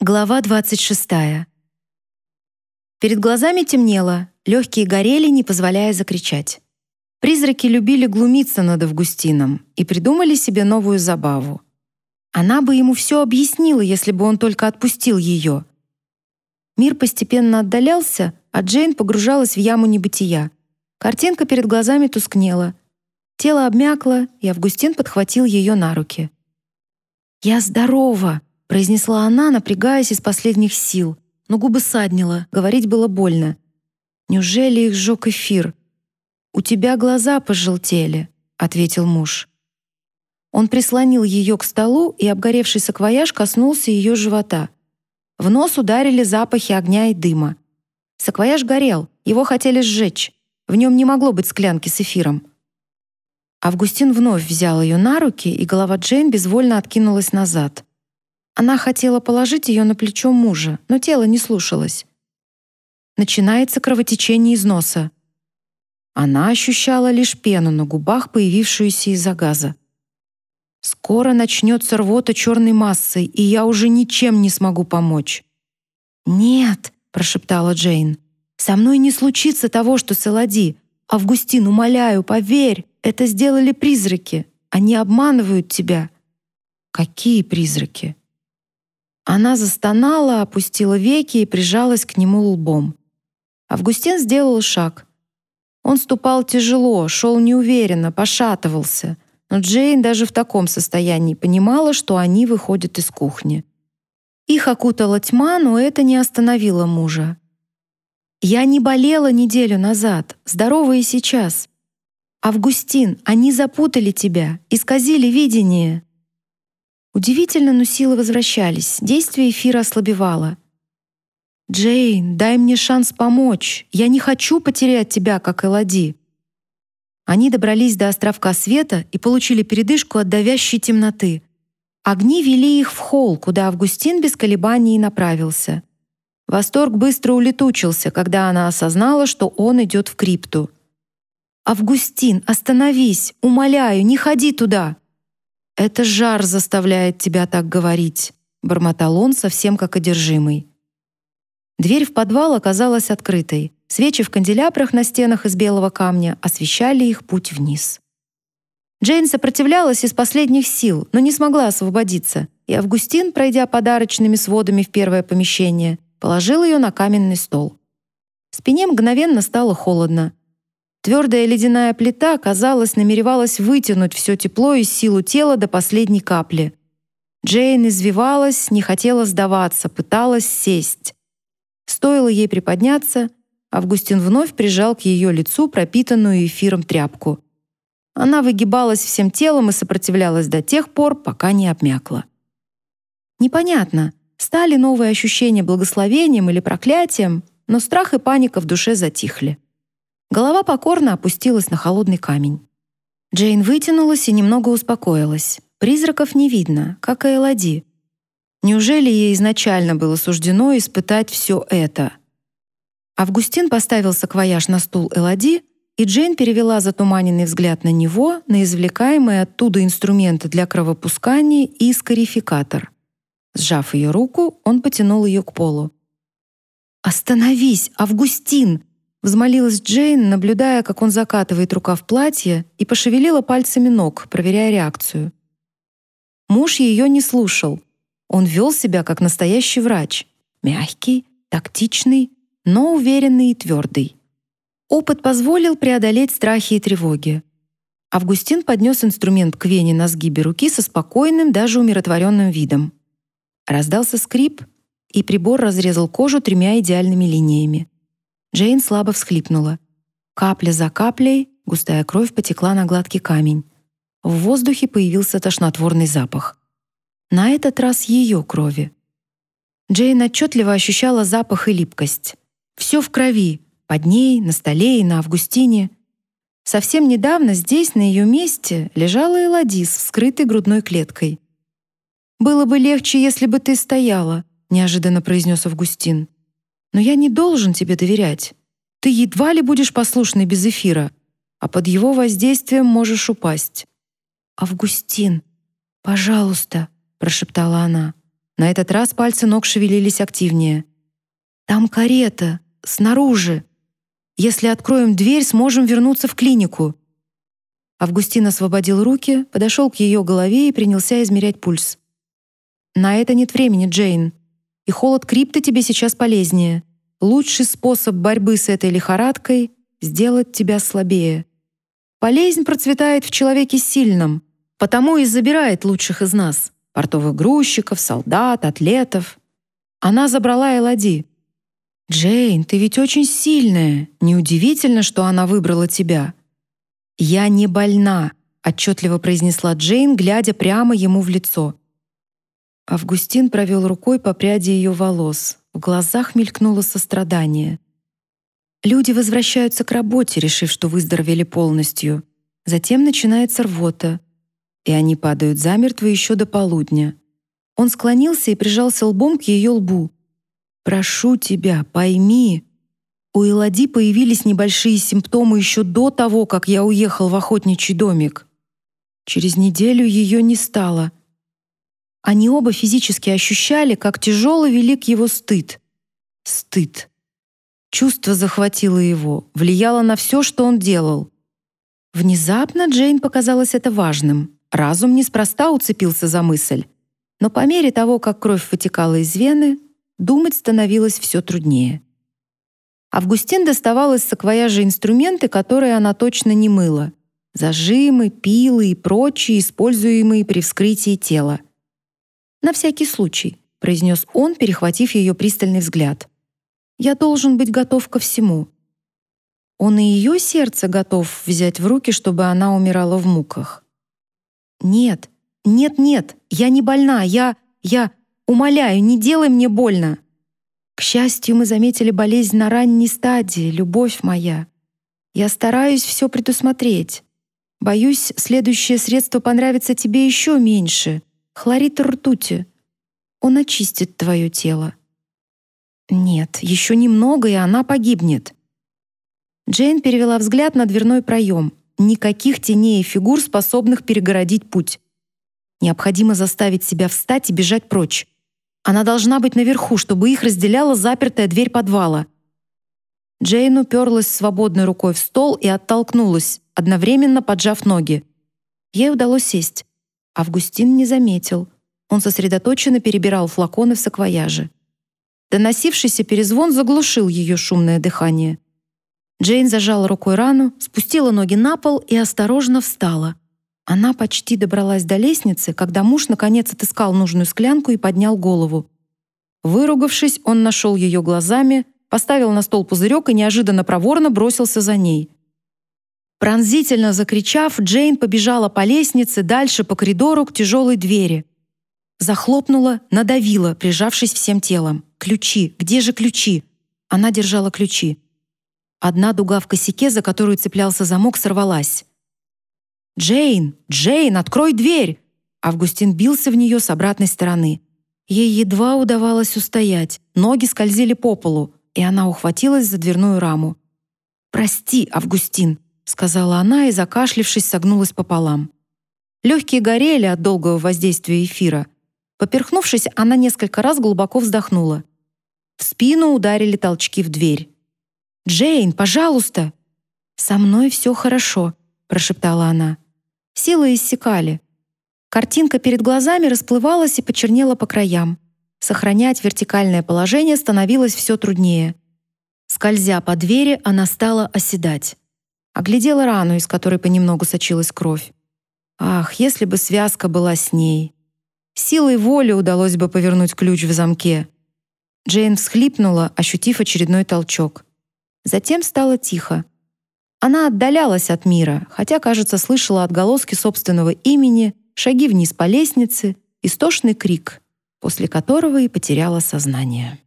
Глава 26. Перед глазами темнело, легкие горели, не позволяя закричать. Призраки любили глумиться над Августином и придумали себе новую забаву. Она бы ему все объяснила, если бы он только отпустил ее. Мир постепенно отдалялся, а Джейн погружалась в яму небытия. Картинка перед глазами тускнела. Тело обмякло, и Августин подхватил ее на руки. «Я здорова!» Произнесла она, напрягаясь из последних сил, но губы саднило, говорить было больно. Неужели их сжег эфир? У тебя глаза пожелтели, ответил муж. Он прислонил ее к столу, и обгоревший саквояж коснулся ее живота. В нос ударили запахи огня и дыма. Саквояж горел, его хотели сжечь. В нем не могло быть склянки с эфиром. Августин вновь взял ее на руки, и голова Джейн безвольно откинулась назад. Она хотела положить ее на плечо мужа, но тело не слушалось. Начинается кровотечение из носа. Она ощущала лишь пену на губах, появившуюся из-за газа. Скоро начнется рвота черной массой, и я уже ничем не смогу помочь. Нет, прошептала Джейн. Со мной не случится того, что с Элади. Августин, умоляю, поверь, это сделали призраки. Они обманывают тебя. Какие призраки? Она застонала, опустила веки и прижалась к нему лбом. Августин сделал шаг. Он ступал тяжело, шел неуверенно, пошатывался. Но Джейн даже в таком состоянии понимала, что они выходят из кухни. Их окутала тьма, но это не остановило мужа. «Я не болела неделю назад, здорова и сейчас. Августин, они запутали тебя, исказили видение». Удивительно, но силы возвращались, действие эфира ослабевало. «Джейн, дай мне шанс помочь. Я не хочу потерять тебя, как Элоди». Они добрались до островка света и получили передышку от давящей темноты. Огни вели их в холл, куда Августин без колебаний направился. Восторг быстро улетучился, когда она осознала, что он идет в крипту. «Августин, остановись! Умоляю, не ходи туда!» «Это жар заставляет тебя так говорить», — бормотал он совсем как одержимый. Дверь в подвал оказалась открытой. Свечи в канделябрах на стенах из белого камня освещали их путь вниз. Джейн сопротивлялась из последних сил, но не смогла освободиться, и Августин, пройдя подарочными сводами в первое помещение, положил ее на каменный стол. Спине мгновенно стало холодно. Твердая ледяная плита, казалось, намеревалась вытянуть все тепло и силу тела до последней капли. Джейн извивалась, не хотела сдаваться, пыталась сесть. Стоило ей приподняться, Августин вновь прижал к ее лицу пропитанную эфиром тряпку. Она выгибалась всем телом и сопротивлялась до тех пор, пока не обмякла. Непонятно, стали новые ощущения благословением или проклятием, но страх и паника в душе затихли. Голова покорно опустилась на холодный камень. Джейн вытянулась и немного успокоилась. Призраков не видно, как и Элоди. Неужели ей изначально было суждено испытать все это? Августин поставил саквояж на стул Элоди, и Джейн перевела затуманенный взгляд на него, на извлекаемые оттуда инструменты для кровопускания и скарификатор. Сжав ее руку, он потянул ее к полу. «Остановись, Августин!» Взмолилась Джейн, наблюдая, как он закатывает рукав платья и пошевелила пальцами ног, проверяя реакцию. Муж ее не слушал. Он вел себя как настоящий врач. Мягкий, тактичный, но уверенный и твердый. Опыт позволил преодолеть страхи и тревоги. Августин поднес инструмент к вене на сгибе руки со спокойным, даже умиротворенным видом. Раздался скрип, и прибор разрезал кожу тремя идеальными линиями. Джейн слабо всхлипнула. Капля за каплей густая кровь потекла на гладкий камень. В воздухе появился тошнотворный запах. На этот раз ее крови. Джейн отчетливо ощущала запах и липкость. Все в крови, под ней, на столе и на Августине. Совсем недавно здесь, на ее месте, лежала Элоди с вскрытой грудной клеткой. «Было бы легче, если бы ты стояла», — неожиданно произнес Августин. Но я не должен тебе доверять. Ты едва ли будешь послушной без эфира, а под его воздействием можешь упасть. Августин, пожалуйста, прошептала она. На этот раз пальцы ног шевелились активнее. «Там карета, снаружи. Если откроем дверь, сможем вернуться в клинику». Августин освободил руки, подошел к ее голове и принялся измерять пульс. «На это нет времени, Джейн. И холод крипты тебе сейчас полезнее. Лучший способ борьбы с этой лихорадкой — сделать тебя слабее. Болезнь процветает в человеке сильном, потому и забирает лучших из нас — портовых грузчиков, солдат, атлетов. Она забрала Элоди. «Джейн, ты ведь очень сильная. Неудивительно, что она выбрала тебя». «Я не больна», — отчетливо произнесла Джейн, глядя прямо ему в лицо. Августин провел рукой по пряди ее волос. В глазах мелькнуло сострадание. Люди возвращаются к работе, решив, что выздоровели полностью. Затем начинается рвота, и они падают замертво еще до полудня. Он склонился и прижался лбом к ее лбу. «Прошу тебя, пойми, у Элоди появились небольшие симптомы еще до того, как я уехал в охотничий домик. Через неделю ее не стало. Они оба физически ощущали, как тяжело велик его стыд. Стыд. Чувство захватило его, влияло на все, что он делал. Внезапно Джейн показалось это важным. Разум неспроста уцепился за мысль. Но по мере того, как кровь вытекала из вены, думать становилось все труднее. Августин доставал из саквояжа инструменты, которые она точно не мыла. Зажимы, пилы и прочие, используемые при вскрытии тела. «На всякий случай», — произнес он, перехватив ее пристальный взгляд. «Я должен быть готов ко всему». Он и ее сердце готов взять в руки, чтобы она умирала в муках. «Нет, нет, нет, я не больна, я... я... Умоляю, не делай мне больно!» К счастью, мы заметили болезнь на ранней стадии, любовь моя. Я стараюсь все предусмотреть. Боюсь, следующее средство понравится тебе еще меньше. Хлорид ртути. Он очистит твое тело. Нет, еще немного, и она погибнет. Джейн перевела взгляд на дверной проем. Никаких теней и фигур, способных перегородить путь. Необходимо заставить себя встать и бежать прочь. Она должна быть наверху, чтобы их разделяла запертая дверь подвала. Джейн уперлась свободной рукой в стол и оттолкнулась, одновременно поджав ноги. Ей удалось сесть. Августин не заметил. Он сосредоточенно перебирал флаконы в саквояже. Доносившийся перезвон заглушил ее шумное дыхание. Джейн зажала рукой рану, спустила ноги на пол и осторожно встала — она почти добралась до лестницы, когда муж наконец отыскал нужную склянку и поднял голову. Выругавшись, он нашел ее глазами, поставил на стол пузырек и неожиданно проворно бросился за ней. Пронзительно закричав, Джейн побежала по лестнице дальше по коридору к тяжелой двери. Захлопнула, надавила, прижавшись всем телом. «Ключи! Где же ключи?» Она держала ключи. Одна дуга в косяке, за которую цеплялся замок, сорвалась. «Джейн! Джейн, открой дверь!» Августин бился в нее с обратной стороны. Ей едва удавалось устоять, ноги скользили по полу, и она ухватилась за дверную раму. «Прости, Августин», — сказала она и, закашлившись, согнулась пополам. Легкие горели от долгого воздействия эфира. Поперхнувшись, она несколько раз глубоко вздохнула. В спину ударили толчки в дверь. «Джейн, пожалуйста!» «Со мной все хорошо», — прошептала она. Силы иссякали. Картинка перед глазами расплывалась и почернела по краям. Сохранять вертикальное положение становилось все труднее. Скользя по двери, она стала оседать. Оглядела рану, из которой понемногу сочилась кровь. Ах, если бы связка была с ней. Силой воли удалось бы повернуть ключ в замке. Джейн всхлипнула, ощутив очередной толчок. Затем стало тихо. Она отдалялась от мира, хотя, кажется, слышала отголоски собственного имени, шаги вниз по лестнице, истошный крик, после которого и потеряла сознание.